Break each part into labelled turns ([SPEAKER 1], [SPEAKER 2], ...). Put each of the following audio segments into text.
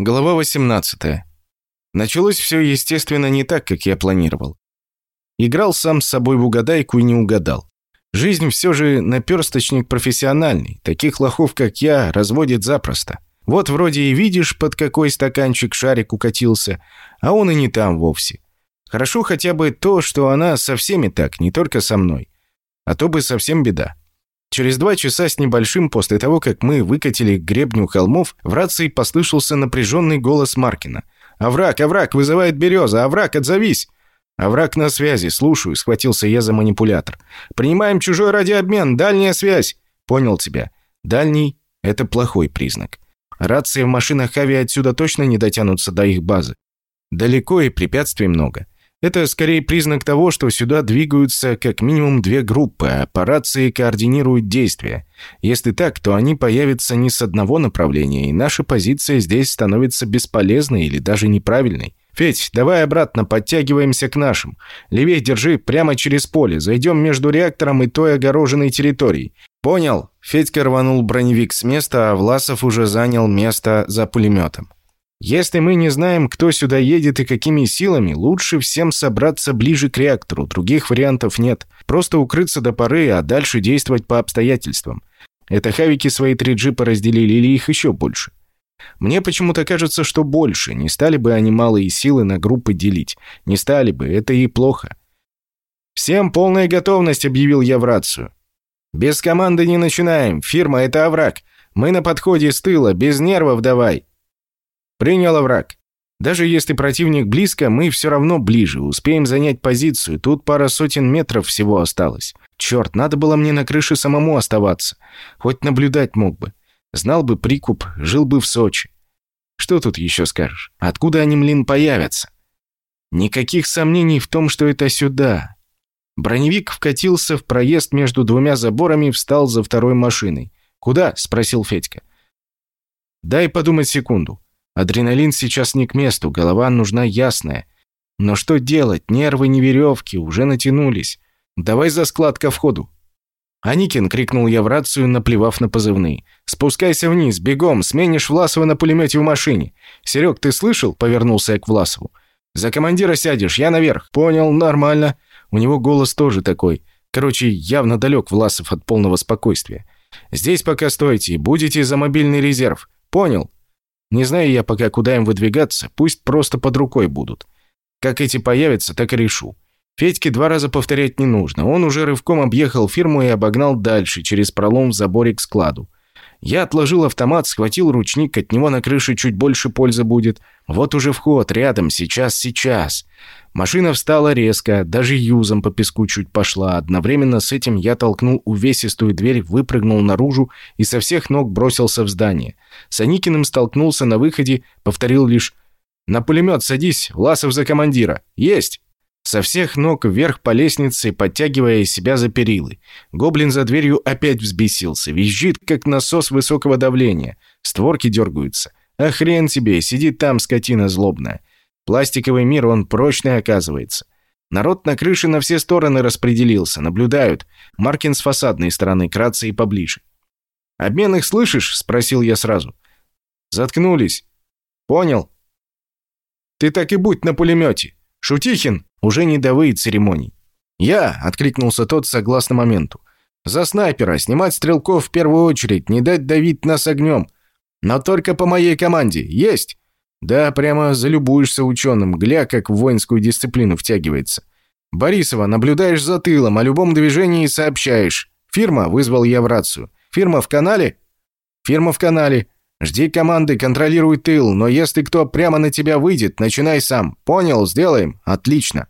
[SPEAKER 1] Глава 18. Началось все, естественно, не так, как я планировал. Играл сам с собой в угадайку и не угадал. Жизнь все же наперсточник профессиональный. Таких лохов, как я, разводит запросто. Вот вроде и видишь, под какой стаканчик шарик укатился, а он и не там вовсе. Хорошо хотя бы то, что она со всеми так, не только со мной. А то бы совсем беда. Через два часа с небольшим после того, как мы выкатили гребню холмов, в рации послышался напряженный голос Маркина. «Овраг, овраг, вызывает береза! Овраг, отзовись!» «Овраг на связи, слушаю», — схватился я за манипулятор. «Принимаем чужой радиообмен, дальняя связь!» «Понял тебя. Дальний — это плохой признак. Рации в машинах Ави отсюда точно не дотянутся до их базы. Далеко и препятствий много. Это скорее признак того, что сюда двигаются как минимум две группы, а по рации координируют действия. Если так, то они появятся не с одного направления, и наша позиция здесь становится бесполезной или даже неправильной. «Федь, давай обратно, подтягиваемся к нашим. Левей держи, прямо через поле. Зайдем между реактором и той огороженной территорией». «Понял». Федька рванул броневик с места, а Власов уже занял место за пулеметом. Если мы не знаем, кто сюда едет и какими силами, лучше всем собраться ближе к реактору. Других вариантов нет. Просто укрыться до поры, а дальше действовать по обстоятельствам. Это хавики свои три джипа разделили или их еще больше? Мне почему-то кажется, что больше. Не стали бы они малые силы на группы делить. Не стали бы, это и плохо. «Всем полная готовность», — объявил я в рацию. «Без команды не начинаем. Фирма — это овраг. Мы на подходе с тыла, без нервов давай». «Принял враг. Даже если противник близко, мы все равно ближе, успеем занять позицию. Тут пара сотен метров всего осталось. Черт, надо было мне на крыше самому оставаться. Хоть наблюдать мог бы. Знал бы прикуп, жил бы в Сочи. Что тут еще скажешь? Откуда они, млин, появятся? Никаких сомнений в том, что это сюда. Броневик вкатился в проезд между двумя заборами и встал за второй машиной. «Куда?» – спросил Федька. «Дай подумать секунду. Адреналин сейчас не к месту, голова нужна ясная. Но что делать? Нервы не веревки, уже натянулись. Давай за склад ко входу. «Аникин!» — крикнул я в рацию, наплевав на позывные. «Спускайся вниз, бегом, сменишь Власова на пулемете в машине. Серег, ты слышал?» — повернулся я к Власову. «За командира сядешь, я наверх». «Понял, нормально». У него голос тоже такой. Короче, явно далек Власов от полного спокойствия. «Здесь пока стойте, будете за мобильный резерв». «Понял». Не знаю я пока, куда им выдвигаться, пусть просто под рукой будут. Как эти появятся, так и решу. Федьке два раза повторять не нужно. Он уже рывком объехал фирму и обогнал дальше, через пролом в заборе к складу. Я отложил автомат, схватил ручник, от него на крыше чуть больше пользы будет. Вот уже вход, рядом, сейчас, сейчас. Машина встала резко, даже юзом по песку чуть пошла. Одновременно с этим я толкнул увесистую дверь, выпрыгнул наружу и со всех ног бросился в здание. С Аникиным столкнулся на выходе, повторил лишь «На пулемет садись, Власов за командира». «Есть!» Со всех ног вверх по лестнице, подтягивая себя за перилы. Гоблин за дверью опять взбесился, визжит, как насос высокого давления. Створки дергаются. А хрен тебе, сидит там скотина злобная. Пластиковый мир, он прочный оказывается. Народ на крыше на все стороны распределился, наблюдают. Маркин с фасадной стороны, кратце и поближе. «Обмен их слышишь?» – спросил я сразу. «Заткнулись». «Понял». «Ты так и будь на пулемете. Шутихин, уже не до вы церемоний. «Я!» – откликнулся тот согласно моменту. «За снайпера, снимать стрелков в первую очередь, не дать давить нас огнем. Но только по моей команде. Есть!» «Да, прямо залюбуешься ученым, гля, как в воинскую дисциплину втягивается. Борисова, наблюдаешь за тылом, о любом движении сообщаешь. Фирма?» – вызвал я в рацию. «Фирма в канале?» «Фирма в канале. Жди команды, контролируй тыл, но если кто прямо на тебя выйдет, начинай сам. Понял, сделаем. Отлично.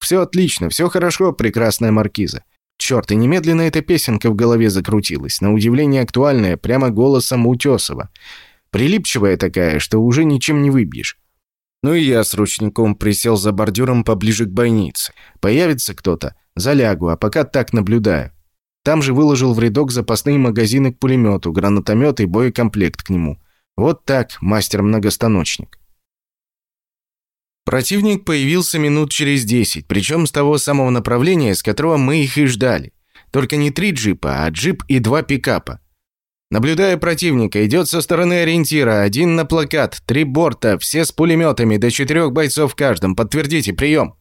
[SPEAKER 1] Все отлично, все хорошо, прекрасная маркиза. Черт, и немедленно эта песенка в голове закрутилась, на удивление актуальная, прямо голосом Утесова. Прилипчивая такая, что уже ничем не выбьешь. Ну и я с ручником присел за бордюром поближе к бойнице. Появится кто-то, залягу, а пока так наблюдаю. Там же выложил в рядок запасные магазины к пулемету, гранатомет и боекомплект к нему. Вот так, мастер-многостаночник. Противник появился минут через десять, причем с того самого направления, с которого мы их и ждали. Только не три джипа, а джип и два пикапа. Наблюдая противника, идет со стороны ориентира, один на плакат, три борта, все с пулеметами, до четырех бойцов в каждом. Подтвердите, прием!»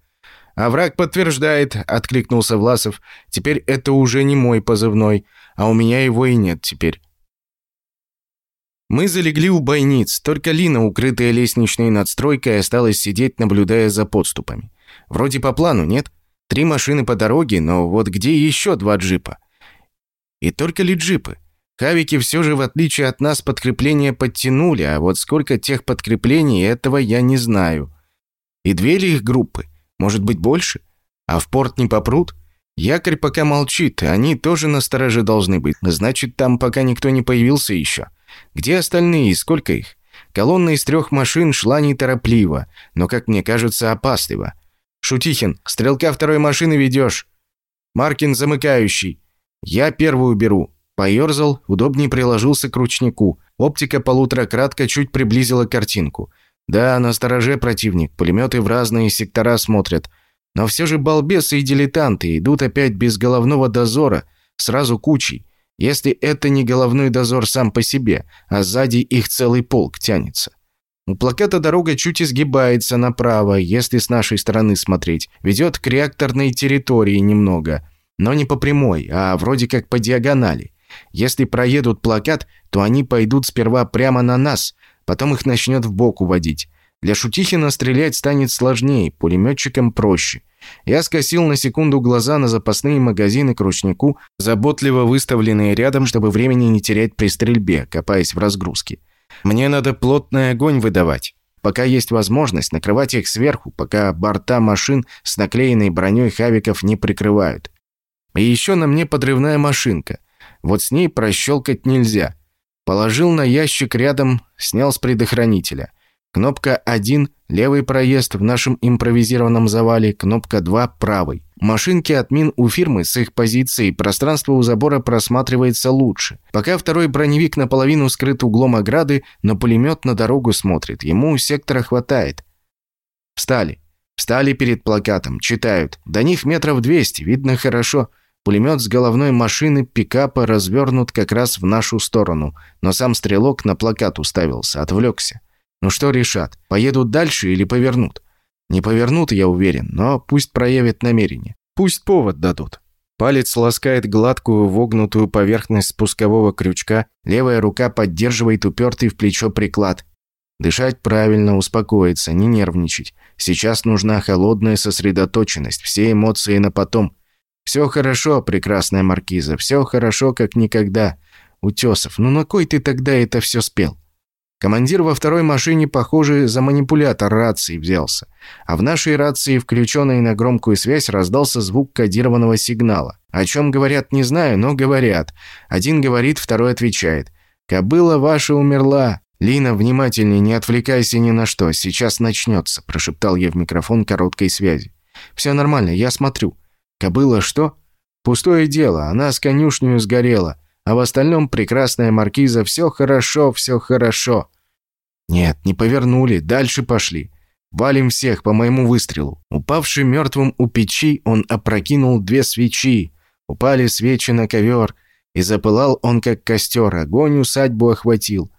[SPEAKER 1] «А враг подтверждает», — откликнулся Власов. «Теперь это уже не мой позывной, а у меня его и нет теперь». Мы залегли у бойниц, только Лина, укрытая лестничной надстройкой, осталась сидеть, наблюдая за подступами. Вроде по плану, нет? Три машины по дороге, но вот где еще два джипа? И только ли джипы? Хавики все же, в отличие от нас, подкрепления подтянули, а вот сколько тех подкреплений, этого я не знаю. И две ли их группы? Может быть, больше? А в порт не попрут? Якорь пока молчит, они тоже на стороже должны быть. Значит, там пока никто не появился еще. Где остальные и сколько их? Колонна из трех машин шла неторопливо, но, как мне кажется, опасливо. «Шутихин, стрелка второй машины ведешь. Маркин замыкающий. Я первую беру. Поёрзал, удобнее приложился к ручнику. Оптика полуторакратка чуть приблизила картинку. Да, на стороже противник, пулеметы в разные сектора смотрят. Но все же балбесы и дилетанты идут опять без головного дозора, сразу кучей. Если это не головной дозор сам по себе, а сзади их целый полк тянется. У плаката дорога чуть изгибается направо, если с нашей стороны смотреть. Ведет к реакторной территории немного, но не по прямой, а вроде как по диагонали. Если проедут плакат, то они пойдут сперва прямо на нас, потом их начнет в бок уводить. Для Шутихина стрелять станет сложнее, пулеметчикам проще. Я скосил на секунду глаза на запасные магазины к ручнику, заботливо выставленные рядом, чтобы времени не терять при стрельбе, копаясь в разгрузке. Мне надо плотный огонь выдавать. Пока есть возможность накрывать их сверху, пока борта машин с наклеенной броней хавиков не прикрывают. И еще на мне подрывная машинка. Вот с ней прощелкать нельзя. Положил на ящик рядом, снял с предохранителя. Кнопка 1 – левый проезд в нашем импровизированном завале, кнопка 2 – правый. Машинки от мин у фирмы с их позицией пространство у забора просматривается лучше. Пока второй броневик наполовину скрыт углом ограды, но пулемет на дорогу смотрит. Ему сектора хватает. Встали. Встали перед плакатом, читают. До них метров 200, видно хорошо. Пулемет с головной машины пикапа развернут как раз в нашу сторону, но сам стрелок на плакат уставился, отвлекся. Ну что решат, поедут дальше или повернут? Не повернут, я уверен, но пусть проявят намерение. Пусть повод дадут. Палец ласкает гладкую вогнутую поверхность спускового крючка, левая рука поддерживает упертый в плечо приклад. Дышать правильно, успокоиться, не нервничать. Сейчас нужна холодная сосредоточенность, все эмоции на потом. Все хорошо, прекрасная маркиза, все хорошо, как никогда. Утесов, ну на кой ты тогда это все спел? Командир во второй машине, похоже, за манипулятор рации взялся. А в нашей рации, включенной на громкую связь, раздался звук кодированного сигнала. О чем говорят, не знаю, но говорят. Один говорит, второй отвечает. «Кобыла ваша умерла. Лина, внимательней, не отвлекайся ни на что. Сейчас начнется», – прошептал я в микрофон короткой связи. «Все нормально, я смотрю». Кобыла что? Пустое дело, она с конюшнею сгорела, а в остальном прекрасная маркиза, все хорошо, все хорошо. Нет, не повернули, дальше пошли. Валим всех по моему выстрелу. Упавший мертвым у печи, он опрокинул две свечи. Упали свечи на ковер, и запылал он как костер, огонь усадьбу охватил.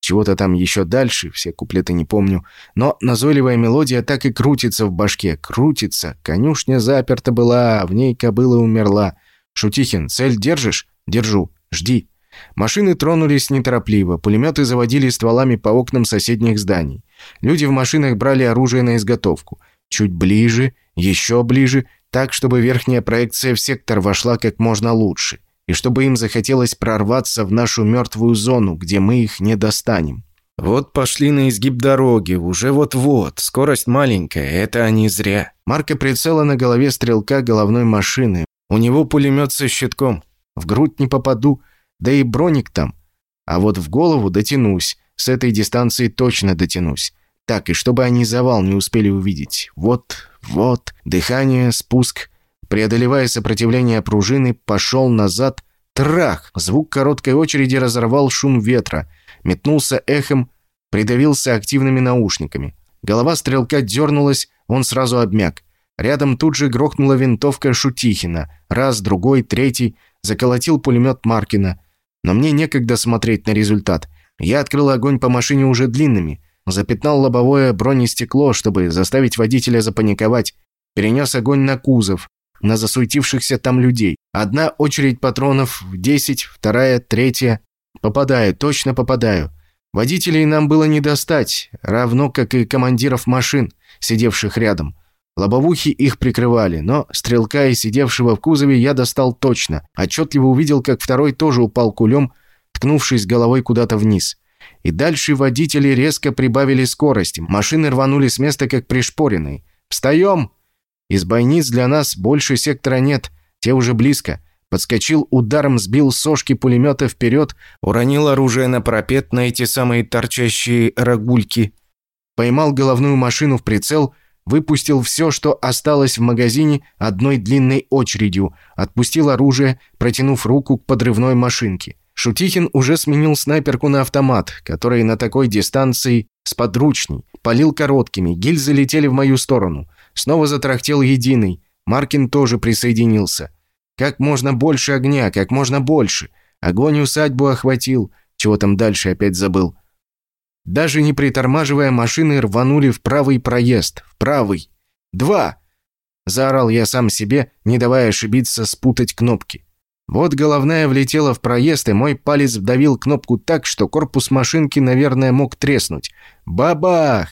[SPEAKER 1] Чего-то там еще дальше, все куплеты не помню. Но назойливая мелодия так и крутится в башке. Крутится. Конюшня заперта была, в ней кобыла умерла. «Шутихин, цель держишь?» «Держу. Жди». Машины тронулись неторопливо, пулеметы заводили стволами по окнам соседних зданий. Люди в машинах брали оружие на изготовку. Чуть ближе, еще ближе, так, чтобы верхняя проекция в сектор вошла как можно лучше и чтобы им захотелось прорваться в нашу мертвую зону, где мы их не достанем. Вот пошли на изгиб дороги, уже вот-вот, скорость маленькая, это они зря. Марка прицела на голове стрелка головной машины. У него пулемет со щитком. В грудь не попаду, да и броник там. А вот в голову дотянусь, с этой дистанции точно дотянусь. Так, и чтобы они завал не успели увидеть. Вот, вот, дыхание, спуск, преодолевая сопротивление пружины, пошел назад. Трах! Звук короткой очереди разорвал шум ветра. Метнулся эхом, придавился активными наушниками. Голова стрелка дернулась, он сразу обмяк. Рядом тут же грохнула винтовка Шутихина. Раз, другой, третий. Заколотил пулемет Маркина. Но мне некогда смотреть на результат. Я открыл огонь по машине уже длинными, запятнал лобовое бронестекло, чтобы заставить водителя запаниковать, перенес огонь на кузов, на засуетившихся там людей. Одна очередь патронов в 10, вторая, третья. Попадаю, точно попадаю. Водителей нам было не достать, равно как и командиров машин, сидевших рядом. Лобовухи их прикрывали, но стрелка и сидевшего в кузове я достал точно. Отчетливо увидел, как второй тоже упал кулем, ткнувшись головой куда-то вниз. И дальше водители резко прибавили скорости. Машины рванули с места, как пришпоренные. «Встаем!» Из бойниц для нас больше сектора нет, те уже близко. Подскочил ударом, сбил сошки пулемета вперед, уронил оружие на пропет на эти самые торчащие рогульки. Поймал головную машину в прицел, выпустил все, что осталось в магазине одной длинной очередью, отпустил оружие, протянув руку к подрывной машинке. Шутихин уже сменил снайперку на автомат, который на такой дистанции с подручней. Полил короткими, гильзы летели в мою сторону. Снова затрахтел единый. Маркин тоже присоединился. Как можно больше огня, как можно больше. Огонь усадьбу охватил. Чего там дальше опять забыл. Даже не притормаживая, машины рванули в правый проезд. В правый. Два! Заорал я сам себе, не давая ошибиться, спутать кнопки. Вот головная влетела в проезд, и мой палец вдавил кнопку так, что корпус машинки, наверное, мог треснуть. Бабах!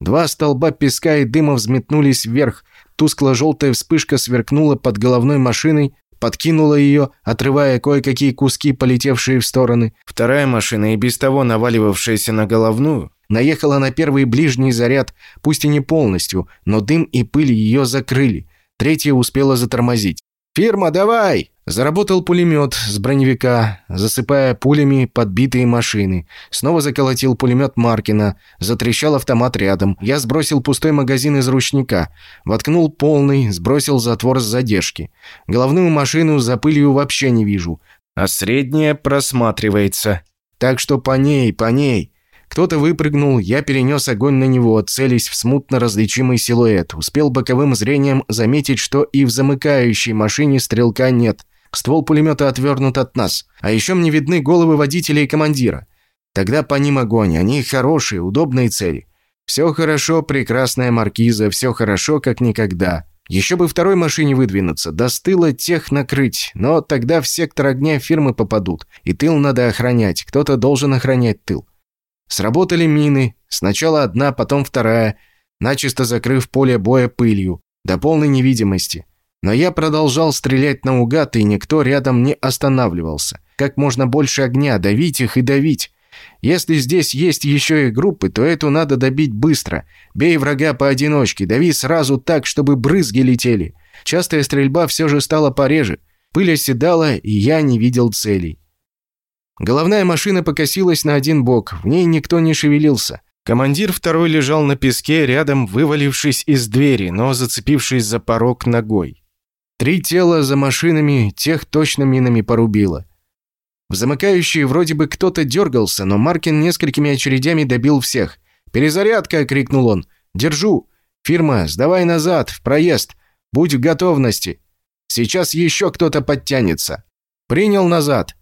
[SPEAKER 1] Два столба песка и дыма взметнулись вверх. Тускло-желтая вспышка сверкнула под головной машиной, подкинула ее, отрывая кое-какие куски, полетевшие в стороны. Вторая машина, и без того наваливавшаяся на головную, наехала на первый ближний заряд, пусть и не полностью, но дым и пыль ее закрыли. Третья успела затормозить. «Фирма, давай!» Заработал пулемет с броневика, засыпая пулями подбитые машины. Снова заколотил пулемет Маркина, затрещал автомат рядом. Я сбросил пустой магазин из ручника, воткнул полный, сбросил затвор с задержки. Головную машину за пылью вообще не вижу, а средняя просматривается. Так что по ней, по ней. Кто-то выпрыгнул, я перенес огонь на него, целясь в смутно различимый силуэт. Успел боковым зрением заметить, что и в замыкающей машине стрелка нет. Ствол пулемета отвернут от нас. А еще мне видны головы водителя и командира. Тогда по ним огонь. Они хорошие, удобные цели. Все хорошо, прекрасная маркиза, все хорошо, как никогда. Еще бы второй машине выдвинуться, достыло тех накрыть, но тогда в сектор огня фирмы попадут, и тыл надо охранять, кто-то должен охранять тыл. Сработали мины, сначала одна, потом вторая, начисто закрыв поле боя пылью, до полной невидимости. Но я продолжал стрелять наугад, и никто рядом не останавливался. Как можно больше огня, давить их и давить. Если здесь есть еще и группы, то эту надо добить быстро. Бей врага поодиночке, дави сразу так, чтобы брызги летели. Частая стрельба все же стала пореже. Пыль оседала, и я не видел целей. Головная машина покосилась на один бок, в ней никто не шевелился. Командир второй лежал на песке, рядом вывалившись из двери, но зацепившись за порог ногой. Три тела за машинами, тех точно минами порубило. В замыкающие вроде бы кто-то дергался, но Маркин несколькими очередями добил всех. «Перезарядка!» — крикнул он. «Держу! Фирма, сдавай назад, в проезд! Будь в готовности! Сейчас еще кто-то подтянется!» «Принял назад!»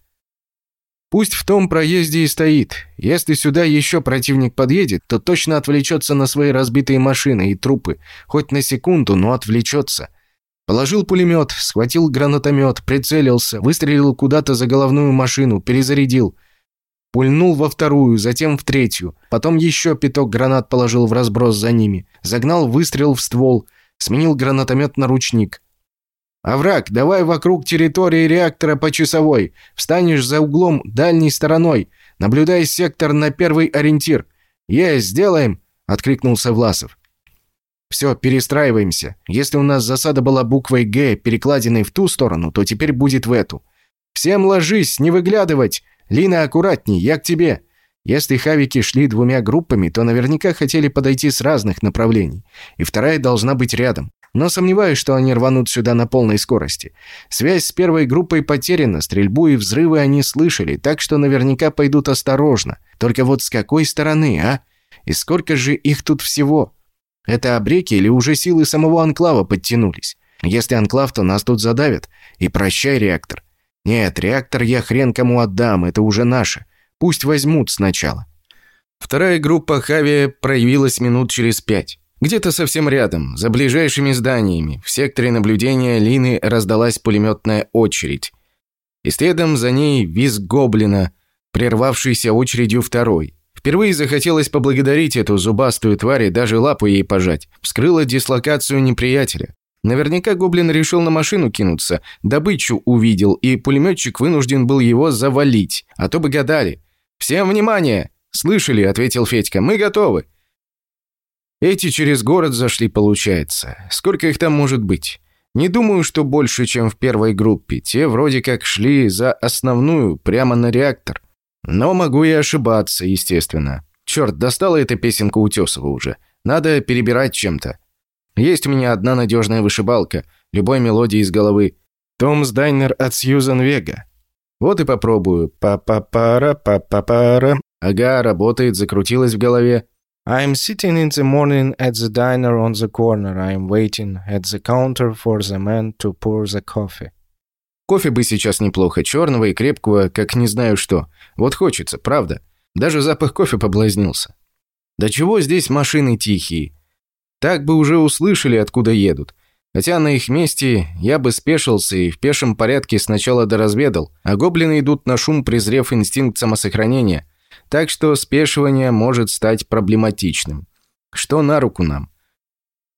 [SPEAKER 1] Пусть в том проезде и стоит. Если сюда еще противник подъедет, то точно отвлечется на свои разбитые машины и трупы. Хоть на секунду, но отвлечется. Положил пулемет, схватил гранатомет, прицелился, выстрелил куда-то за головную машину, перезарядил. Пульнул во вторую, затем в третью. Потом еще пяток гранат положил в разброс за ними. Загнал выстрел в ствол. Сменил гранатомет на ручник. «Овраг, давай вокруг территории реактора по часовой. Встанешь за углом дальней стороной. Наблюдай сектор на первый ориентир». «Есть, сделаем!» — откликнулся Власов. Все, перестраиваемся. Если у нас засада была буквой «Г», перекладиной в ту сторону, то теперь будет в эту. Всем ложись, не выглядывать. Лина, аккуратней, я к тебе. Если хавики шли двумя группами, то наверняка хотели подойти с разных направлений. И вторая должна быть рядом. Но сомневаюсь, что они рванут сюда на полной скорости. Связь с первой группой потеряна, стрельбу и взрывы они слышали, так что наверняка пойдут осторожно. Только вот с какой стороны, а? И сколько же их тут всего? Это обреки или уже силы самого анклава подтянулись? Если анклав, то нас тут задавят. И прощай, реактор. Нет, реактор я хрен кому отдам, это уже наше. Пусть возьмут сначала. Вторая группа Хави проявилась минут через пять. Где-то совсем рядом, за ближайшими зданиями, в секторе наблюдения Лины раздалась пулеметная очередь. И следом за ней визг гоблина, прервавшийся очередью второй. Впервые захотелось поблагодарить эту зубастую тварь и даже лапу ей пожать. Вскрыла дислокацию неприятеля. Наверняка гоблин решил на машину кинуться, добычу увидел, и пулеметчик вынужден был его завалить. А то бы гадали. «Всем внимание!» «Слышали», — ответил Федька, — «мы готовы». Эти через город зашли, получается. Сколько их там может быть? Не думаю, что больше, чем в первой группе. Те вроде как шли за основную, прямо на реактор. Но могу и ошибаться, естественно. Черт, достала эта песенка Утесова уже. Надо перебирать чем-то. Есть у меня одна надежная вышибалка, любой мелодии из головы. Томс Дайнер от Сьюзан Вега. Вот и попробую. Па-па-пара, па-па-пара. Ага, работает, закрутилась в голове. I'm sitting in the morning at the diner on the corner. I'm waiting at the counter for the man to pour the coffee. Кофе бы сейчас неплохо, черного и крепкого, как не знаю что. Вот хочется, правда. Даже запах кофе поблазнился. Да чего здесь машины тихие? Так бы уже услышали, откуда едут. Хотя на их месте я бы спешился и в пешем порядке сначала доразведал, а гоблины идут на шум, презрев инстинкт самосохранения – так что спешивание может стать проблематичным. Что на руку нам?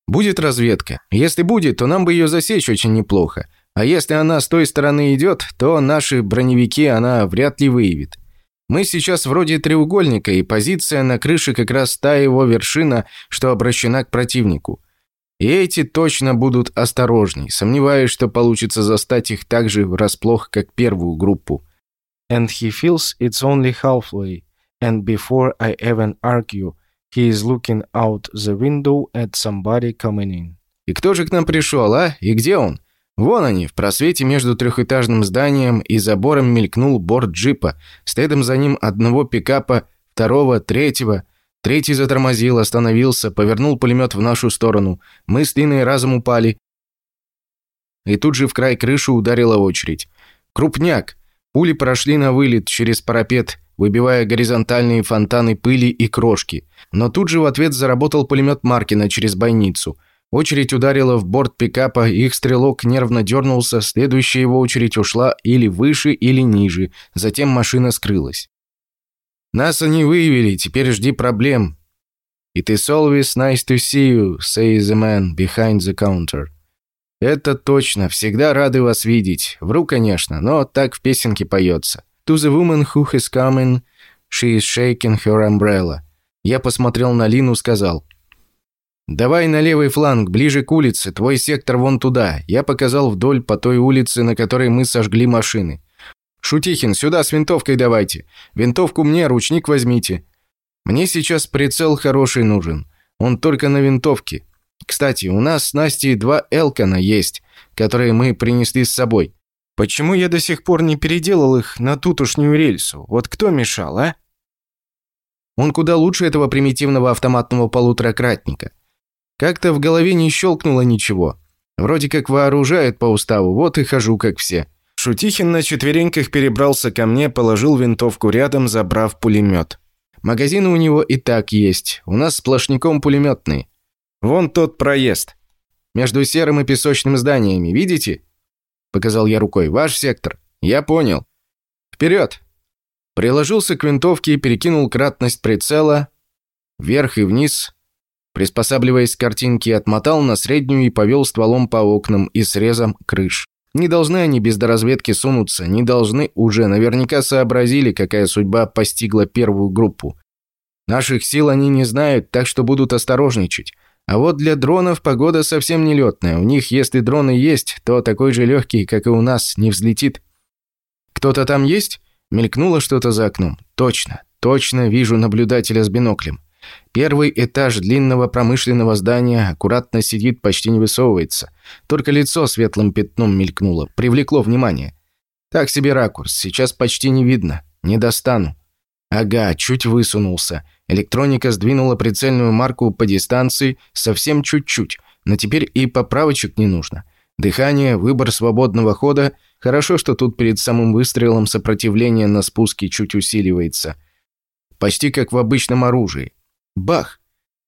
[SPEAKER 1] Будет разведка. Если будет, то нам бы ее засечь очень неплохо. А если она с той стороны идет, то наши броневики она вряд ли выявит. Мы сейчас вроде треугольника, и позиция на крыше как раз та его вершина, что обращена к противнику. И эти точно будут осторожней, сомневаюсь, что получится застать их так же врасплох, как первую группу. And he feels it's only halfway and before I even argue, he is looking out the window at somebody coming in. И кто же к нам пришел, а? И где он? Вон они, в просвете между трехэтажным зданием и забором мелькнул борт джипа, следом за ним одного пикапа, второго, третьего. Третий затормозил, остановился, повернул пулемет в нашу сторону. Мы с Линой разом упали. И тут же в край крыши ударила очередь. Крупняк. Пули прошли на вылет через парапет выбивая горизонтальные фонтаны пыли и крошки. Но тут же в ответ заработал пулемет Маркина через бойницу. Очередь ударила в борт пикапа, их стрелок нервно дернулся, следующая его очередь ушла или выше, или ниже, затем машина скрылась. «Нас они выявили, теперь жди проблем». «It is always nice to see you», says the man behind the counter. «Это точно, всегда рады вас видеть. Вру, конечно, но так в песенке поется. To the woman who has come in, she is shaking her umbrella. Я посмотрел на Лину, сказал. «Давай на левый фланг, ближе к улице, твой сектор вон туда». Я показал вдоль по той улице, на которой мы сожгли машины. «Шутихин, сюда с винтовкой давайте. Винтовку мне, ручник возьмите. Мне сейчас прицел хороший нужен. Он только на винтовке. Кстати, у нас с Настей два Элкона есть, которые мы принесли с собой. Почему я до сих пор не переделал их на тутушнюю рельсу? Вот кто мешал, а? Он куда лучше этого примитивного автоматного полуторакратника. Как-то в голове не щелкнуло ничего. Вроде как вооружают по уставу, вот и хожу как все. Шутихин на четвереньках перебрался ко мне, положил винтовку рядом, забрав пулемет. Магазины у него и так есть, у нас сплошняком пулеметные. Вон тот проезд. Между серым и песочным зданиями, видите? Показал я рукой. «Ваш сектор». «Я понял». «Вперед!» Приложился к винтовке и перекинул кратность прицела вверх и вниз, приспосабливаясь к картинке, отмотал на среднюю и повел стволом по окнам и срезом крыш. Не должны они без доразведки сунуться, не должны уже, наверняка сообразили, какая судьба постигла первую группу. Наших сил они не знают, так что будут осторожничать. А вот для дронов погода совсем не летная. У них, если дроны есть, то такой же легкий, как и у нас, не взлетит. «Кто-то там есть?» Мелькнуло что-то за окном. «Точно, точно вижу наблюдателя с биноклем. Первый этаж длинного промышленного здания аккуратно сидит, почти не высовывается. Только лицо светлым пятном мелькнуло, привлекло внимание. Так себе ракурс, сейчас почти не видно. Не достану. Ага, чуть высунулся. Электроника сдвинула прицельную марку по дистанции совсем чуть-чуть, но теперь и поправочек не нужно. Дыхание, выбор свободного хода. Хорошо, что тут перед самым выстрелом сопротивление на спуске чуть усиливается. Почти как в обычном оружии. Бах!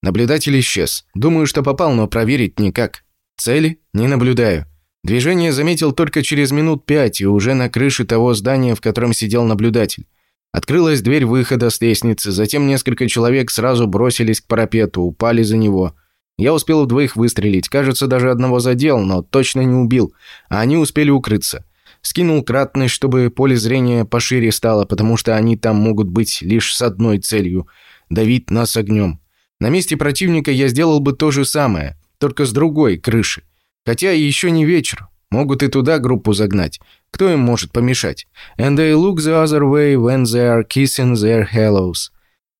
[SPEAKER 1] Наблюдатель исчез. Думаю, что попал, но проверить никак. Цели? Не наблюдаю. Движение заметил только через минут пять и уже на крыше того здания, в котором сидел наблюдатель. Открылась дверь выхода с лестницы, затем несколько человек сразу бросились к парапету, упали за него. Я успел в двоих выстрелить, кажется, даже одного задел, но точно не убил, а они успели укрыться. Скинул кратность, чтобы поле зрения пошире стало, потому что они там могут быть лишь с одной целью – давить нас огнем. На месте противника я сделал бы то же самое, только с другой крыши. Хотя еще не вечер, могут и туда группу загнать. Кто им может помешать? And they look the other way when they are kissing their hellos.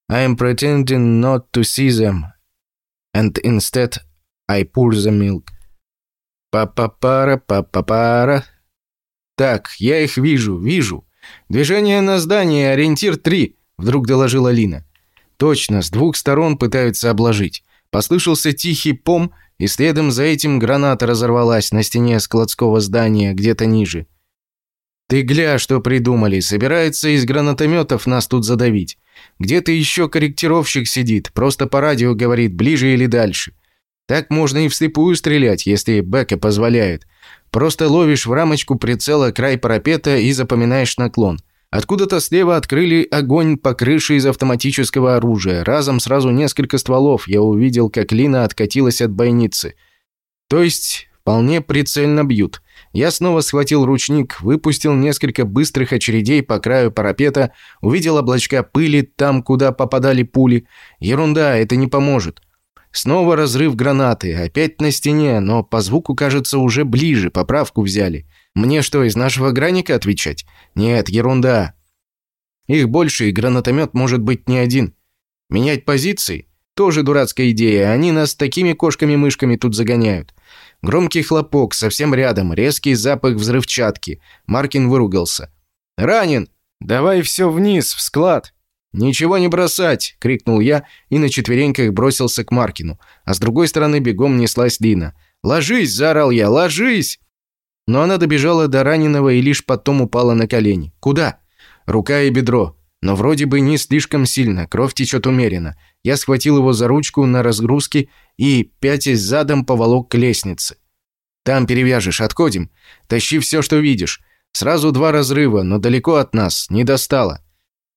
[SPEAKER 1] I am pretending not to see them. And instead I pour the milk. Па-па-пара, па-па-пара. Так, я их вижу, вижу. Движение на здание, ориентир 3, вдруг доложила Лина. Точно, с двух сторон пытаются обложить. Послышался тихий пом, и следом за этим граната разорвалась на стене складского здания где-то ниже. «Ты гля, что придумали, собирается из гранатометов нас тут задавить. Где-то еще корректировщик сидит, просто по радио говорит, ближе или дальше. Так можно и вслепую стрелять, если бэка позволяет. Просто ловишь в рамочку прицела край парапета и запоминаешь наклон. Откуда-то слева открыли огонь по крыше из автоматического оружия. Разом сразу несколько стволов. Я увидел, как Лина откатилась от бойницы. То есть, вполне прицельно бьют. Я снова схватил ручник, выпустил несколько быстрых очередей по краю парапета, увидел облачка пыли там, куда попадали пули. Ерунда, это не поможет. Снова разрыв гранаты, опять на стене, но по звуку, кажется, уже ближе, поправку взяли. Мне что, из нашего граника отвечать? Нет, ерунда. Их больше, и гранатомет может быть не один. Менять позиции? Тоже дурацкая идея, они нас такими кошками-мышками тут загоняют. Громкий хлопок, совсем рядом, резкий запах взрывчатки. Маркин выругался. «Ранен! Давай все вниз, в склад!» «Ничего не бросать!» – крикнул я и на четвереньках бросился к Маркину, а с другой стороны бегом неслась Лина. «Ложись!» – заорал я. «Ложись!» Но она добежала до раненого и лишь потом упала на колени. «Куда?» «Рука и бедро. Но вроде бы не слишком сильно, кровь течет умеренно. Я схватил его за ручку на разгрузке и, пятясь задом, поволок к лестнице. «Там перевяжешь, отходим. Тащи все, что видишь. Сразу два разрыва, но далеко от нас, не достало».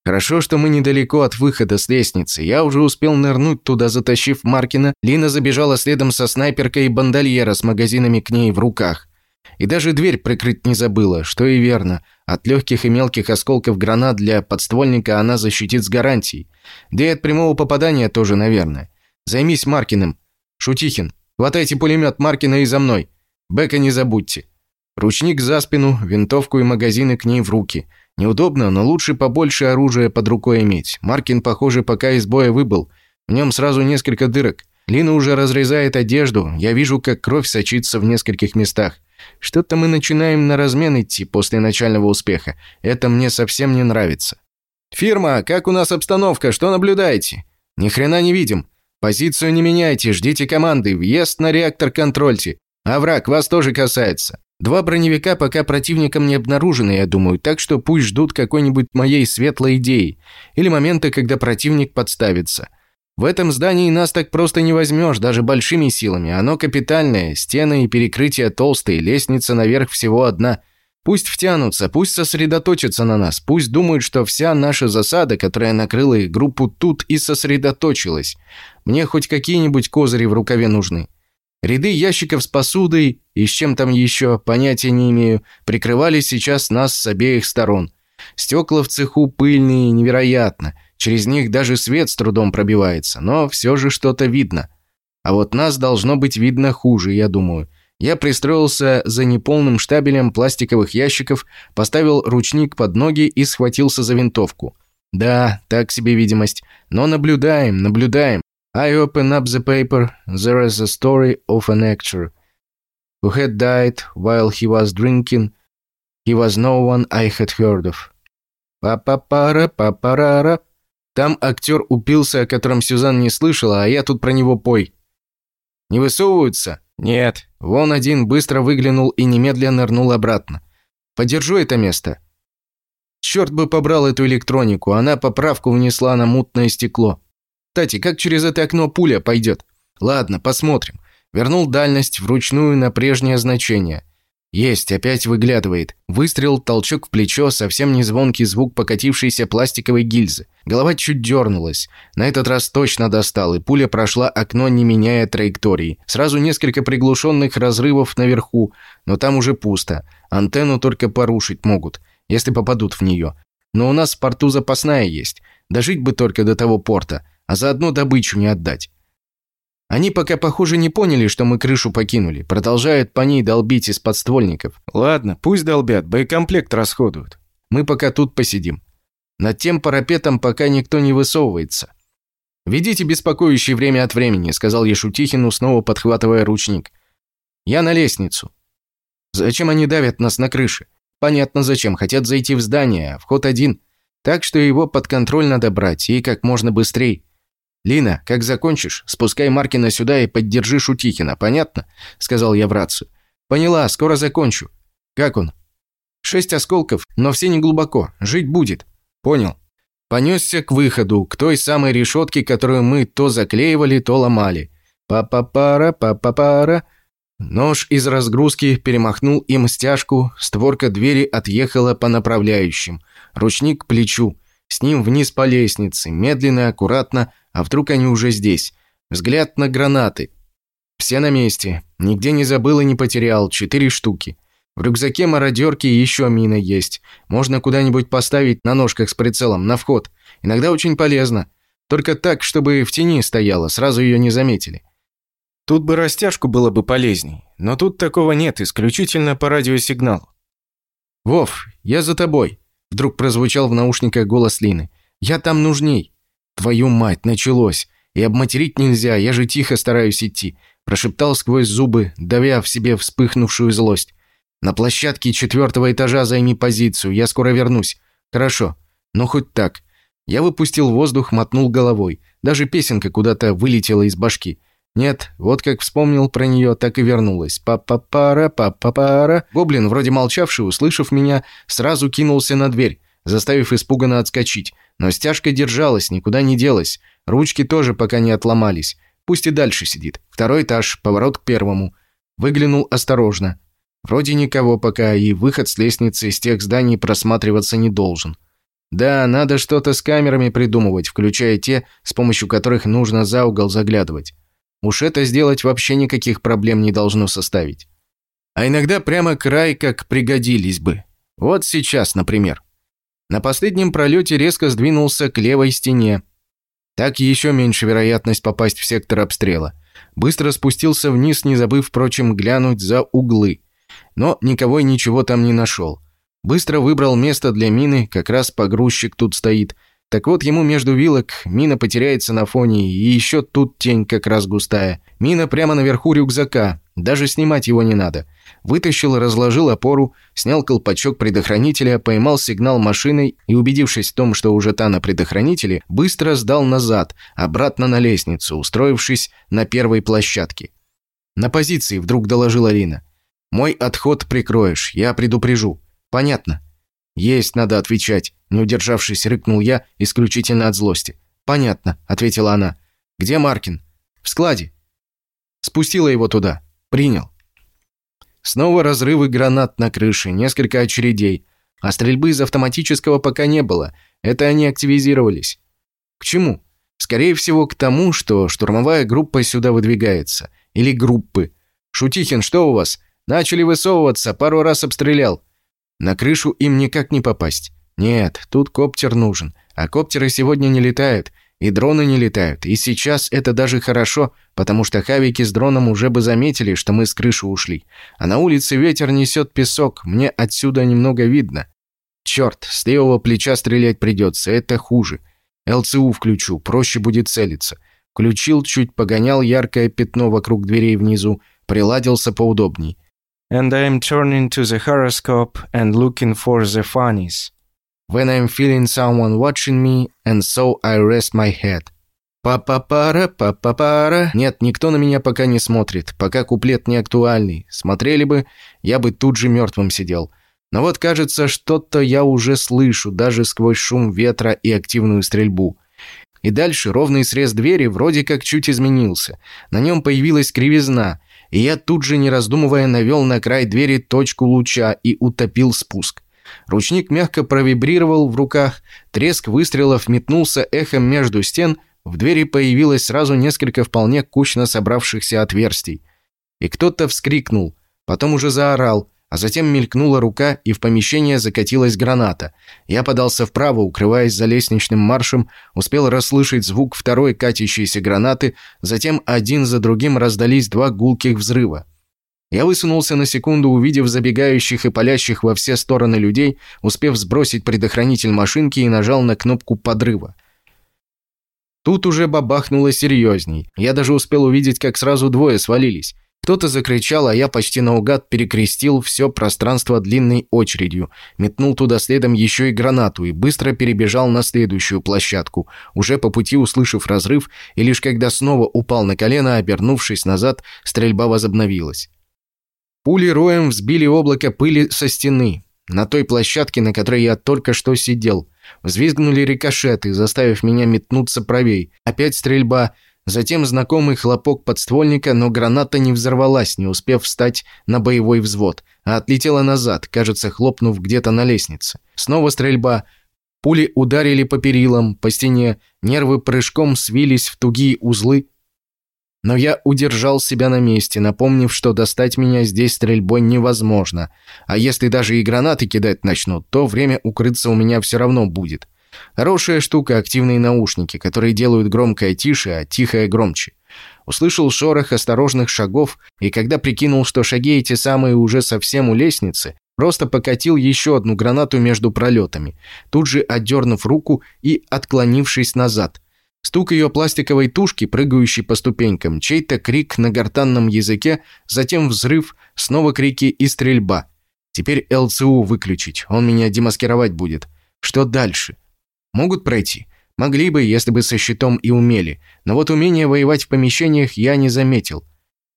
[SPEAKER 1] Хорошо, что мы недалеко от выхода с лестницы. Я уже успел нырнуть туда, затащив Маркина. Лина забежала следом со снайперкой и бандольера с магазинами к ней в руках. И даже дверь прикрыть не забыла, что и верно. От легких и мелких осколков гранат для подствольника она защитит с гарантией. Да и от прямого попадания тоже, наверное. Займись Маркиным. Шутихин, хватайте пулемет Маркина и за мной. Бека не забудьте. Ручник за спину, винтовку и магазины к ней в руки. Неудобно, но лучше побольше оружия под рукой иметь. Маркин, похоже, пока из боя выбыл. В нем сразу несколько дырок. Лина уже разрезает одежду. Я вижу, как кровь сочится в нескольких местах. Что-то мы начинаем на размен идти после начального успеха. Это мне совсем не нравится. «Фирма, как у нас обстановка? Что наблюдаете?» «Ни хрена не видим. Позицию не меняйте, ждите команды. Въезд на реактор контрольте. А враг вас тоже касается. Два броневика пока противником не обнаружены, я думаю, так что пусть ждут какой-нибудь моей светлой идеи. Или момента, когда противник подставится. В этом здании нас так просто не возьмешь, даже большими силами. Оно капитальное, стены и перекрытия толстые, лестница наверх всего одна. Пусть втянутся, пусть сосредоточатся на нас, пусть думают, что вся наша засада, которая накрыла их группу, тут и сосредоточилась. Мне хоть какие-нибудь козыри в рукаве нужны. Ряды ящиков с посудой и с чем там еще, понятия не имею, прикрывали сейчас нас с обеих сторон. Стекла в цеху пыльные, невероятно. Через них даже свет с трудом пробивается, но все же что-то видно. А вот нас должно быть видно хуже, я думаю. Я пристроился за неполным штабелем пластиковых ящиков, поставил ручник под ноги и схватился за винтовку. Да, так себе видимость. Но наблюдаем, наблюдаем. I open up the paper. There is a story of an actor who had died while he was drinking. He was no one I had heard of. Па-па-пара, па-парара. Там актер упился, о котором Сюзан не слышала, а я тут про него пой. Не высовываются? «Нет». Вон один быстро выглянул и немедленно нырнул обратно. «Подержу это место». Черт бы побрал эту электронику, она поправку внесла на мутное стекло. Кстати, как через это окно пуля пойдет? Ладно, посмотрим. Вернул дальность вручную на прежнее значение. Есть, опять выглядывает. Выстрел, толчок в плечо, совсем не звонкий звук покатившейся пластиковой гильзы. Голова чуть дернулась. На этот раз точно достал, и пуля прошла окно, не меняя траектории. Сразу несколько приглушенных разрывов наверху, но там уже пусто. Антенну только порушить могут, если попадут в нее. Но у нас в порту запасная есть. Дожить бы только до того порта, а заодно добычу не отдать. Они пока, похоже, не поняли, что мы крышу покинули. Продолжают по ней долбить из подствольников. Ладно, пусть долбят, боекомплект расходуют. Мы пока тут посидим. Над тем парапетом пока никто не высовывается. «Ведите беспокоящее время от времени», — сказал я Шутихину, снова подхватывая ручник. «Я на лестницу». «Зачем они давят нас на крыше?» «Понятно, зачем. Хотят зайти в здание, а вход один. Так что его под контроль надо брать, и как можно быстрее. «Лина, как закончишь, спускай Маркина сюда и поддержи Шутихина, понятно?» – сказал я в рацию. «Поняла, скоро закончу». «Как он?» «Шесть осколков, но все не глубоко. Жить будет». «Понял». Понесся к выходу, к той самой решетке, которую мы то заклеивали, то ломали. Па-па-пара, па-па-пара. Нож из разгрузки перемахнул им стяжку, створка двери отъехала по направляющим. Ручник к плечу. С ним вниз по лестнице, медленно, аккуратно, а вдруг они уже здесь? Взгляд на гранаты. Все на месте. Нигде не забыл и не потерял. Четыре штуки. В рюкзаке мародерки еще мина есть. Можно куда-нибудь поставить на ножках с прицелом, на вход. Иногда очень полезно. Только так, чтобы в тени стояла, сразу ее не заметили. Тут бы растяжку было бы полезней. Но тут такого нет, исключительно по радиосигналу. «Вов, я за тобой», – вдруг прозвучал в наушниках голос Лины. «Я там нужней». «Твою мать, началось! И обматерить нельзя, я же тихо стараюсь идти», прошептал сквозь зубы, давя в себе вспыхнувшую злость. «На площадке четвертого этажа займи позицию, я скоро вернусь». «Хорошо, но хоть так». Я выпустил воздух, мотнул головой. Даже песенка куда-то вылетела из башки. Нет, вот как вспомнил про нее, так и вернулась. Па-па-пара, па-па-пара. Гоблин, вроде молчавший, услышав меня, сразу кинулся на дверь, заставив испуганно отскочить. Но стяжка держалась, никуда не делась. Ручки тоже пока не отломались. Пусть и дальше сидит. Второй этаж, поворот к первому. Выглянул осторожно. Вроде никого пока, и выход с лестницы из тех зданий просматриваться не должен. Да, надо что-то с камерами придумывать, включая те, с помощью которых нужно за угол заглядывать. Уж это сделать вообще никаких проблем не должно составить. А иногда прямо край как пригодились бы. Вот сейчас, например. На последнем пролете резко сдвинулся к левой стене. Так еще меньше вероятность попасть в сектор обстрела. Быстро спустился вниз, не забыв, впрочем, глянуть за углы. Но никого и ничего там не нашел. Быстро выбрал место для мины, как раз погрузчик тут стоит. Так вот, ему между вилок мина потеряется на фоне, и еще тут тень как раз густая. Мина прямо наверху рюкзака, даже снимать его не надо. Вытащил, разложил опору, снял колпачок предохранителя, поймал сигнал машиной и, убедившись в том, что уже та на предохранителе, быстро сдал назад, обратно на лестницу, устроившись на первой площадке. «На позиции», — вдруг доложила Лина. «Мой отход прикроешь, я предупрежу». «Понятно». «Есть, надо отвечать», — не удержавшись, рыкнул я исключительно от злости. «Понятно», — ответила она. «Где Маркин?» «В складе». Спустила его туда. Принял. Снова разрывы гранат на крыше, несколько очередей. А стрельбы из автоматического пока не было. Это они активизировались. К чему? Скорее всего, к тому, что штурмовая группа сюда выдвигается. Или группы. «Шутихин, что у вас? Начали высовываться, пару раз обстрелял». На крышу им никак не попасть. Нет, тут коптер нужен. А коптеры сегодня не летают. И дроны не летают. И сейчас это даже хорошо, потому что хавики с дроном уже бы заметили, что мы с крыши ушли. А на улице ветер несет песок, мне отсюда немного видно. Черт, с левого плеча стрелять придется, это хуже. ЛЦУ включу, проще будет целиться. Включил, чуть погонял яркое пятно вокруг дверей внизу, приладился поудобней. And I'm turning to the horoscope and looking for the funnies when I'm feeling someone watching me, and so I rest my head. Па-па-пара, па-па-пара. Нет, никто на меня пока не смотрит, пока куплет не актуальный. Смотрели бы, я бы тут же мертвым сидел. Но вот кажется, что-то я уже слышу, даже сквозь шум ветра и активную стрельбу. И дальше ровный срез двери вроде как чуть изменился. На нем появилась кривизна, и я тут же, не раздумывая, навел на край двери точку луча и утопил спуск. Ручник мягко провибрировал в руках, треск выстрелов метнулся эхом между стен – в двери появилось сразу несколько вполне кучно собравшихся отверстий. И кто-то вскрикнул, потом уже заорал, а затем мелькнула рука, и в помещение закатилась граната. Я подался вправо, укрываясь за лестничным маршем, успел расслышать звук второй катящейся гранаты, затем один за другим раздались два гулких взрыва. Я высунулся на секунду, увидев забегающих и палящих во все стороны людей, успев сбросить предохранитель машинки и нажал на кнопку подрыва. Тут уже бабахнуло серьезней. Я даже успел увидеть, как сразу двое свалились. Кто-то закричал, а я почти наугад перекрестил все пространство длинной очередью, метнул туда следом еще и гранату и быстро перебежал на следующую площадку, уже по пути услышав разрыв, и лишь когда снова упал на колено, обернувшись назад, стрельба возобновилась. Пули роем взбили облако пыли со стены, на той площадке, на которой я только что сидел – Взвизгнули рикошеты, заставив меня метнуться правей. Опять стрельба. Затем знакомый хлопок подствольника, но граната не взорвалась, не успев встать на боевой взвод, а отлетела назад, кажется, хлопнув где-то на лестнице. Снова стрельба. Пули ударили по перилам, по стене, нервы прыжком свились в тугие узлы, но я удержал себя на месте, напомнив, что достать меня здесь стрельбой невозможно. А если даже и гранаты кидать начнут, то время укрыться у меня все равно будет. Хорошая штука активные наушники, которые делают громкое тише, а тихое громче. Услышал шорох осторожных шагов, и когда прикинул, что шаги эти самые уже совсем у лестницы, просто покатил еще одну гранату между пролетами, тут же отдернув руку и отклонившись назад. Стук ее пластиковой тушки, прыгающей по ступенькам, чей-то крик на гортанном языке, затем взрыв, снова крики и стрельба. Теперь ЛЦУ выключить, он меня демаскировать будет. Что дальше? Могут пройти? Могли бы, если бы со щитом и умели, но вот умение воевать в помещениях я не заметил.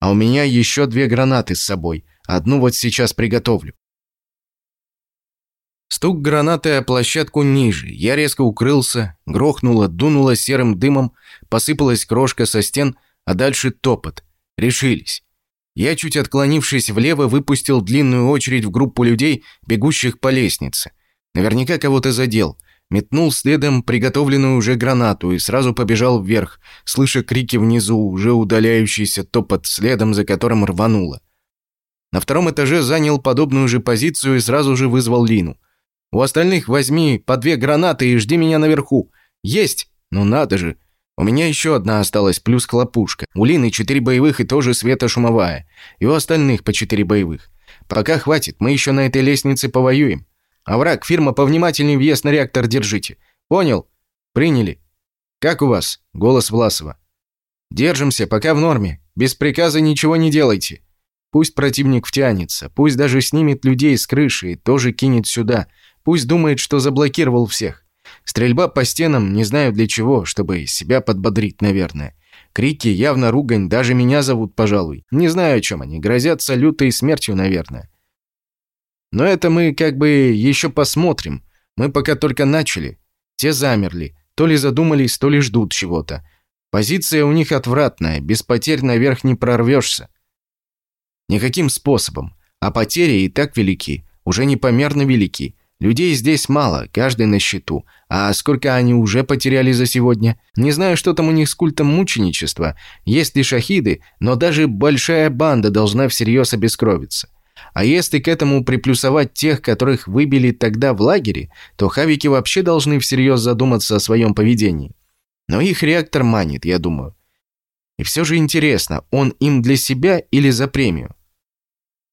[SPEAKER 1] А у меня еще две гранаты с собой, одну вот сейчас приготовлю. Стук гранаты о площадку ниже. Я резко укрылся, грохнуло, дунуло серым дымом, посыпалась крошка со стен, а дальше топот. Решились. Я, чуть отклонившись влево, выпустил длинную очередь в группу людей, бегущих по лестнице. Наверняка кого-то задел. Метнул следом приготовленную уже гранату и сразу побежал вверх, слыша крики внизу, уже удаляющийся топот следом, за которым рвануло. На втором этаже занял подобную же позицию и сразу же вызвал Лину. У остальных возьми по две гранаты и жди меня наверху. Есть! Ну надо же. У меня еще одна осталась, плюс хлопушка. У Лины четыре боевых и тоже светошумовая. И у остальных по четыре боевых. Пока хватит, мы еще на этой лестнице повоюем. А враг, фирма, повнимательнее въезд на реактор держите. Понял? Приняли. Как у вас? Голос Власова. Держимся, пока в норме. Без приказа ничего не делайте. Пусть противник втянется, пусть даже снимет людей с крыши и тоже кинет сюда. Пусть думает, что заблокировал всех. Стрельба по стенам, не знаю для чего, чтобы себя подбодрить, наверное. Крики, явно ругань, даже меня зовут, пожалуй. Не знаю, о чем они, грозятся лютой смертью, наверное. Но это мы как бы еще посмотрим. Мы пока только начали. Те замерли. То ли задумались, то ли ждут чего-то. Позиция у них отвратная, без потерь наверх не прорвешься. Никаким способом. А потери и так велики, уже непомерно велики. Людей здесь мало, каждый на счету. А сколько они уже потеряли за сегодня? Не знаю, что там у них с культом мученичества. Есть ли шахиды, но даже большая банда должна всерьез обескровиться. А если к этому приплюсовать тех, которых выбили тогда в лагере, то хавики вообще должны всерьез задуматься о своем поведении. Но их реактор манит, я думаю. И все же интересно, он им для себя или за премию?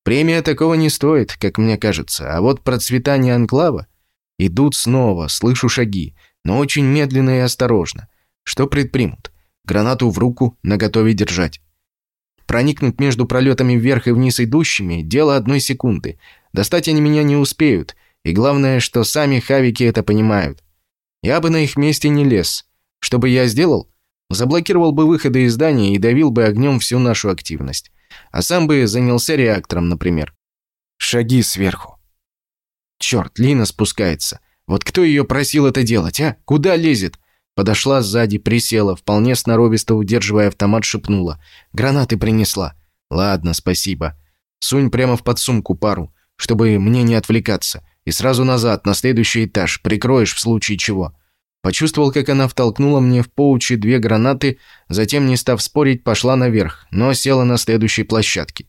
[SPEAKER 1] Премия такого не стоит, как мне кажется, а вот процветание анклава... Идут снова, слышу шаги, но очень медленно и осторожно. Что предпримут? Гранату в руку, наготове держать. Проникнуть между пролетами вверх и вниз идущими – дело одной секунды. Достать они меня не успеют, и главное, что сами хавики это понимают. Я бы на их месте не лез. Что бы я сделал?
[SPEAKER 2] Заблокировал бы выходы из здания и давил бы огнем всю нашу активность. А сам бы занялся реактором, например.
[SPEAKER 1] Шаги сверху.
[SPEAKER 2] Черт, Лина спускается. Вот кто ее просил это делать, а? Куда лезет? Подошла сзади, присела, вполне сноровисто удерживая автомат, шепнула. «Гранаты принесла». «Ладно, спасибо. Сунь прямо в подсумку пару, чтобы мне не отвлекаться. И сразу назад, на следующий этаж, прикроешь в случае чего». Почувствовал, как она втолкнула мне в поучи две гранаты, затем, не став спорить, пошла наверх, но села на следующей площадке.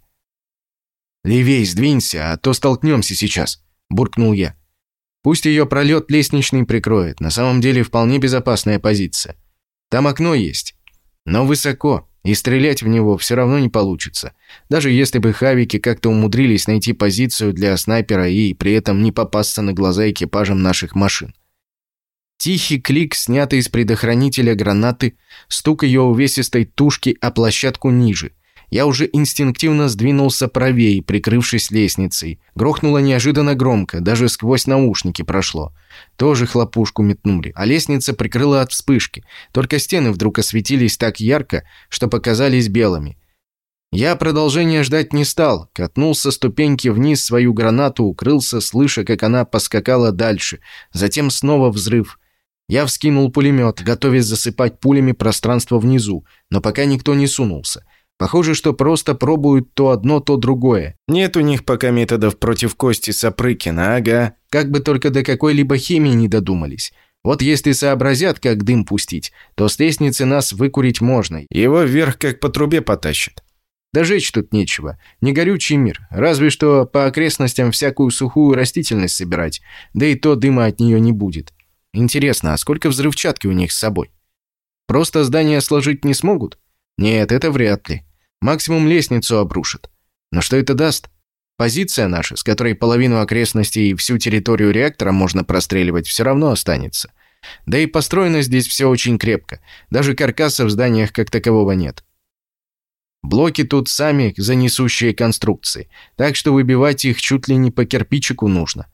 [SPEAKER 2] «Левей, сдвинься, а то столкнемся сейчас», – буркнул я. Пусть ее пролет лестничный прикроет, на самом деле вполне безопасная позиция. Там окно есть, но высоко, и стрелять в него все равно не получится. Даже если бы хавики как-то умудрились найти позицию для снайпера и при этом не попасться на глаза экипажам наших машин. Тихий клик, снятый из предохранителя гранаты, стук ее увесистой тушки о площадку ниже – я уже инстинктивно сдвинулся правее, прикрывшись лестницей. Грохнуло неожиданно громко, даже сквозь наушники прошло. Тоже хлопушку метнули, а лестница прикрыла от вспышки. Только стены вдруг осветились так ярко, что показались белыми. Я продолжения ждать не стал, катнулся ступеньки вниз свою гранату, укрылся, слыша, как она поскакала дальше. Затем снова взрыв. Я вскинул пулемет, готовясь засыпать пулями пространство внизу, но пока никто не сунулся. Похоже, что просто пробуют то одно, то другое.
[SPEAKER 1] Нет у них пока методов против Кости Сапрыкина, ага.
[SPEAKER 2] Как бы только до какой-либо химии не додумались. Вот если сообразят, как дым пустить, то с лестницы нас выкурить можно.
[SPEAKER 1] Его вверх как по трубе потащит.
[SPEAKER 2] Да жечь тут нечего. Не горючий мир. Разве что по окрестностям всякую сухую растительность собирать. Да и то дыма от нее не будет. Интересно, а сколько взрывчатки у них с собой? Просто здание сложить не смогут? Нет, это вряд ли. Максимум лестницу обрушат. Но что это даст? Позиция наша, с которой половину окрестностей и всю территорию реактора можно простреливать, все равно останется. Да и построено здесь все очень крепко. Даже каркаса в зданиях как такового нет. Блоки тут сами занесущие конструкции, так что выбивать их чуть ли не по кирпичику нужно.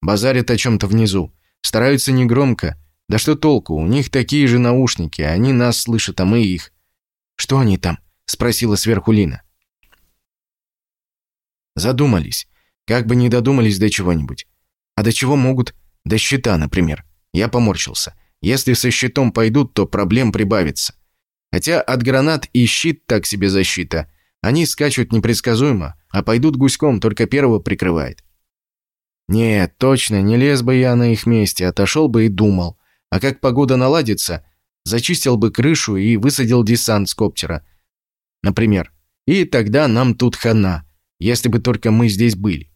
[SPEAKER 2] Базарят о чем-то внизу. Стараются негромко. Да что толку, у них такие же наушники, они нас слышат, а мы их. «Что они там?» – спросила сверху Лина. Задумались. Как бы не додумались до чего-нибудь. А до чего могут? До щита, например. Я поморщился. Если со щитом пойдут, то проблем прибавится. Хотя от гранат и щит так себе защита. Они скачут непредсказуемо, а пойдут гуськом, только первого прикрывает. Нет, точно, не лез бы я на их месте, отошел бы и думал. А как погода наладится, зачистил бы крышу и высадил десант с коптера. Например. И тогда нам тут хана, если бы только мы здесь были.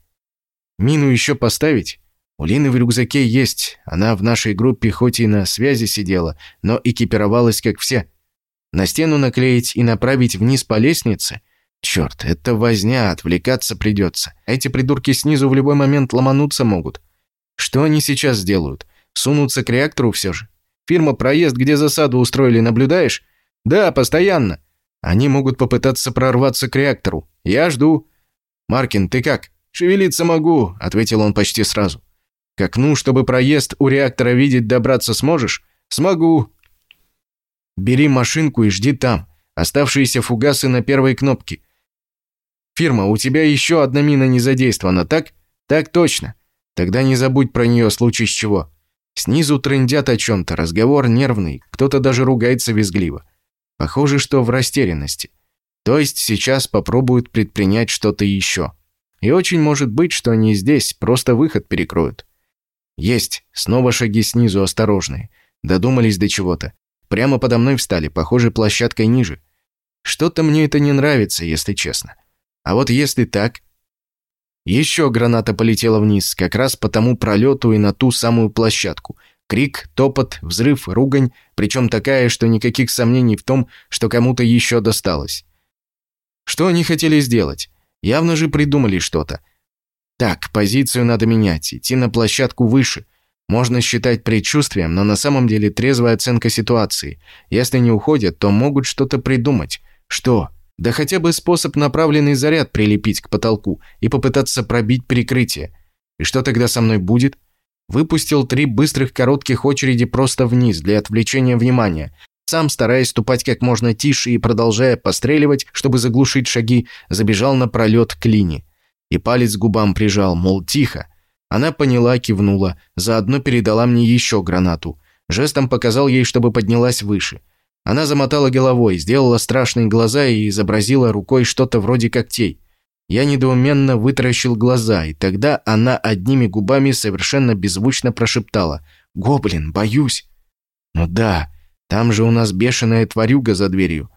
[SPEAKER 2] Мину еще поставить? У Лины в рюкзаке есть. Она в нашей группе хоть и на связи сидела, но экипировалась как все. На стену наклеить и направить вниз по лестнице? Черт, это возня, отвлекаться придется. Эти придурки снизу в любой момент ломануться могут. Что они сейчас сделают? Сунутся к реактору все же? Фирма «Проезд», где засаду устроили, наблюдаешь? Да, постоянно. Они могут попытаться прорваться к реактору. Я жду. Маркин, ты как? Шевелиться могу, ответил он почти сразу. К окну, чтобы проезд у реактора видеть, добраться сможешь? Смогу. Бери машинку и жди там. Оставшиеся фугасы на первой кнопке. Фирма, у тебя еще одна мина не задействована, так? Так точно. Тогда не забудь про нее, случай с чего. Снизу трындят о чем-то, разговор нервный, кто-то даже ругается визгливо. Похоже, что в растерянности. То есть сейчас попробуют предпринять что-то еще. И очень может быть, что они здесь, просто выход перекроют. Есть. Снова шаги снизу осторожные. Додумались до чего-то. Прямо подо мной встали, похоже, площадкой ниже. Что-то мне это не нравится, если честно. А вот если так, еще граната полетела вниз, как раз по тому пролету и на ту самую площадку. Крик, топот, взрыв, ругань, причем такая, что никаких сомнений в том, что кому-то еще досталось. Что они хотели сделать? Явно же придумали что-то. Так, позицию надо менять, идти на площадку выше. Можно считать предчувствием, но на самом деле трезвая оценка ситуации. Если не уходят, то могут что-то придумать. Что? Да хотя бы способ направленный заряд прилепить к потолку и попытаться пробить перекрытие. И что тогда со мной будет? Выпустил три быстрых коротких очереди просто вниз для отвлечения внимания. Сам, стараясь ступать как можно тише и продолжая постреливать, чтобы заглушить шаги, забежал на пролет к Лине. И палец к губам прижал, мол, тихо. Она поняла, кивнула, заодно передала мне еще гранату. Жестом показал ей, чтобы поднялась выше. Она замотала головой, сделала страшные глаза и изобразила рукой что-то вроде когтей. Я недоуменно вытаращил глаза, и тогда она одними губами совершенно беззвучно прошептала «Гоблин, боюсь». «Ну да, там же у нас бешеная тварюга за дверью.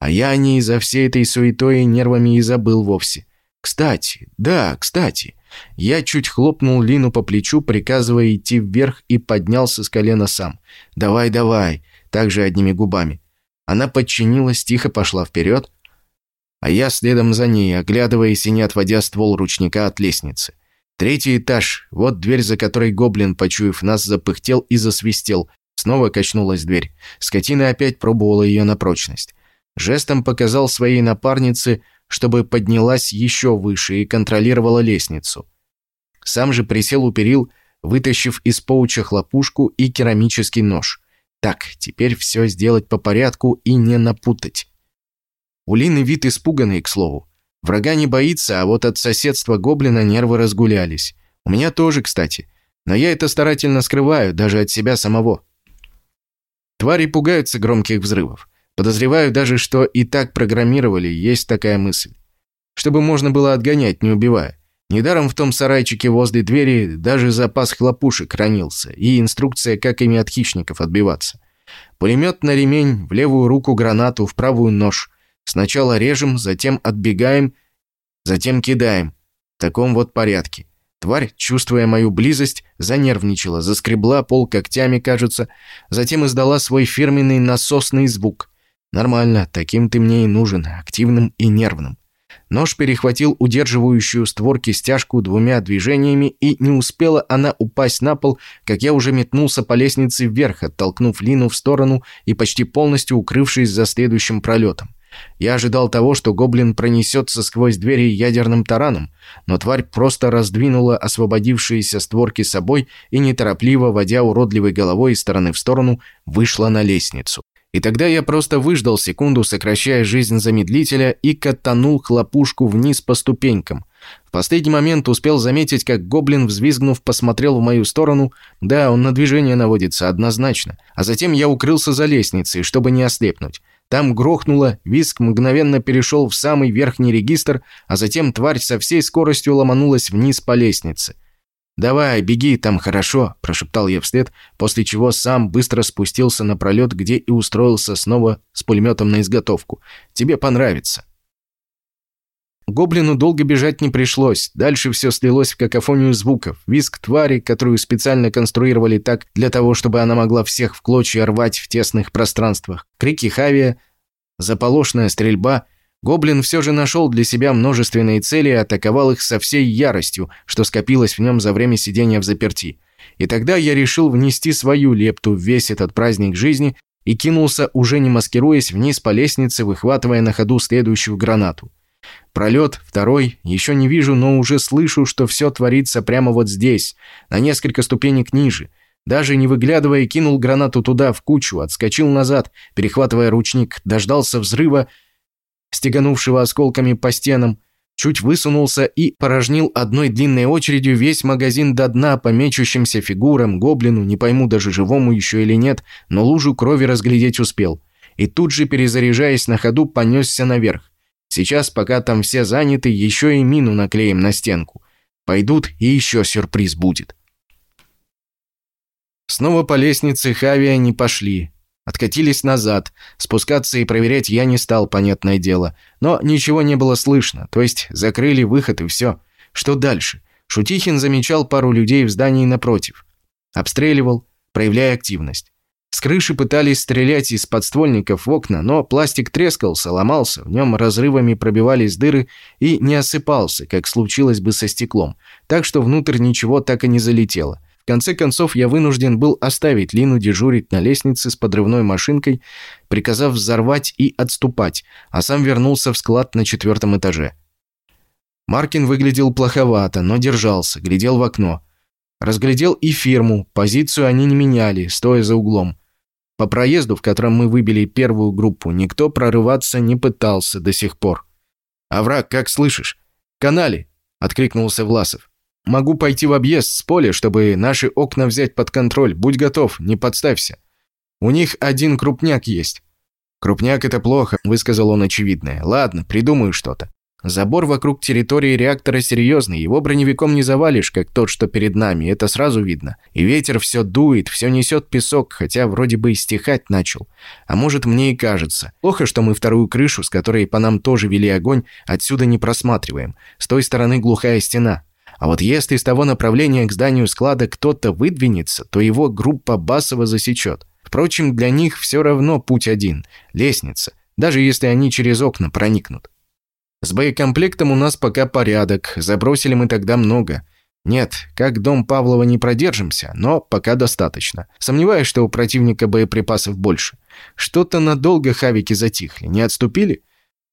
[SPEAKER 2] А я о ней за всей этой суетой и нервами и забыл вовсе. Кстати, да, кстати. Я чуть хлопнул Лину по плечу, приказывая идти вверх и поднялся с колена сам. «Давай, давай!» Также одними губами. Она подчинилась, тихо пошла вперед, а я следом за ней, оглядываясь и не отводя ствол ручника от лестницы. Третий этаж, вот дверь, за которой гоблин, почуяв нас, запыхтел и засвистел, Снова качнулась дверь. Скотина опять пробовала ее на прочность. Жестом показал своей напарнице, чтобы поднялась еще выше и контролировала лестницу. Сам же присел у перил, вытащив из поуча хлопушку и керамический нож. Так, теперь все сделать по порядку и не напутать. У Лины вид испуганный, к слову. Врага не боится, а вот от соседства гоблина нервы разгулялись. У меня тоже, кстати. Но я это старательно скрываю, даже от себя самого. Твари пугаются громких взрывов. Подозреваю даже, что и так программировали, есть такая мысль. Чтобы можно было отгонять, не убивая. Недаром в том сарайчике возле двери даже запас хлопушек хранился и инструкция, как ими от хищников отбиваться. Пулемет на ремень, в левую руку гранату, в правую нож. Сначала режем, затем отбегаем, затем кидаем. В таком вот порядке. Тварь, чувствуя мою близость, занервничала, заскребла пол когтями, кажется, затем издала свой фирменный насосный звук. Нормально, таким ты мне и нужен, активным и нервным. Нож перехватил удерживающую створки стяжку двумя движениями, и не успела она упасть на пол, как я уже метнулся по лестнице вверх, оттолкнув Лину в сторону и почти полностью укрывшись за следующим пролетом. Я ожидал того, что гоблин пронесется сквозь двери ядерным тараном, но тварь просто раздвинула освободившиеся створки собой и, неторопливо, водя уродливой головой из стороны в сторону, вышла на лестницу. И тогда я просто выждал секунду, сокращая жизнь замедлителя, и катанул хлопушку вниз по ступенькам. В последний момент успел заметить, как гоблин, взвизгнув, посмотрел в мою сторону. Да, он на движение наводится, однозначно. А затем я укрылся за лестницей, чтобы не ослепнуть. Там грохнуло, виск мгновенно перешел в самый верхний регистр, а затем тварь со всей скоростью ломанулась вниз по лестнице. «Давай, беги, там хорошо», – прошептал я вслед, после чего сам быстро спустился на пролет, где и устроился снова с пулеметом на изготовку. «Тебе понравится». Гоблину долго бежать не пришлось. Дальше все слилось в какофонию звуков. Виск твари, которую специально конструировали так, для того, чтобы она могла всех в клочья рвать в тесных пространствах. Крики Хавия, заполошная стрельба. Гоблин все же нашел для себя множественные цели и атаковал их со всей яростью, что скопилось в нем за время сидения в заперти. И тогда я решил внести свою лепту в весь этот праздник жизни и кинулся, уже не маскируясь, вниз по лестнице, выхватывая на ходу следующую гранату. Пролет, второй, еще не вижу, но уже слышу, что все творится прямо вот здесь, на несколько ступенек ниже. Даже не выглядывая, кинул гранату туда, в кучу, отскочил назад, перехватывая ручник, дождался взрыва, стеганувшего осколками по стенам, чуть высунулся и порожнил одной длинной очередью весь магазин до дна по мечущимся фигурам, гоблину, не пойму даже живому еще или нет, но лужу крови разглядеть успел. И тут же, перезаряжаясь на ходу, понесся наверх. Сейчас, пока там все заняты, еще и мину наклеим на стенку. Пойдут, и еще сюрприз будет. Снова по лестнице Хавия не пошли. Откатились назад. Спускаться и проверять я не стал, понятное дело. Но ничего не было слышно. То есть закрыли выход и все. Что дальше? Шутихин замечал пару людей в здании напротив. Обстреливал, проявляя активность. С крыши пытались стрелять из подствольников в окна, но пластик трескался, ломался, в нем разрывами пробивались дыры и не осыпался, как случилось бы со стеклом, так что внутрь ничего так и не залетело. Конце концов, я вынужден был оставить Лину дежурить на лестнице с подрывной машинкой, приказав взорвать и отступать, а сам вернулся в склад на четвертом этаже. Маркин выглядел плоховато, но держался, глядел в окно – Разглядел и фирму, позицию они не меняли, стоя за углом. По проезду, в котором мы выбили первую группу, никто прорываться не пытался до сих пор. «А враг, как слышишь?» «Канале!» — откликнулся Власов. «Могу пойти в объезд с поля, чтобы наши окна взять под контроль. Будь готов, не подставься. У них один крупняк есть». «Крупняк — это плохо», — высказал он очевидное. «Ладно, придумаю что-то. Забор вокруг территории реактора серьезный, его броневиком не завалишь, как тот, что перед нами, это сразу видно. И ветер все дует, все несет песок, хотя вроде бы и стихать начал. А может, мне и кажется. Плохо, что мы вторую крышу, с которой по нам тоже вели огонь, отсюда не просматриваем. С той стороны глухая стена. А вот если с того направления к зданию склада кто-то выдвинется, то его группа Басова засечет. Впрочем, для них все равно путь один – лестница, даже если они через окна проникнут. С боекомплектом у нас пока порядок, забросили мы тогда много. Нет, как дом Павлова не продержимся, но пока достаточно. Сомневаюсь, что у противника боеприпасов больше. Что-то надолго хавики затихли, не отступили?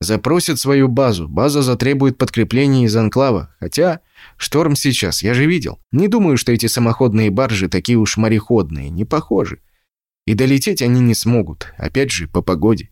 [SPEAKER 2] Запросят свою базу, база затребует подкрепление из анклава. Хотя, шторм сейчас, я же видел. Не думаю, что эти самоходные баржи такие уж мореходные, не похожи. И долететь они не смогут, опять же, по погоде.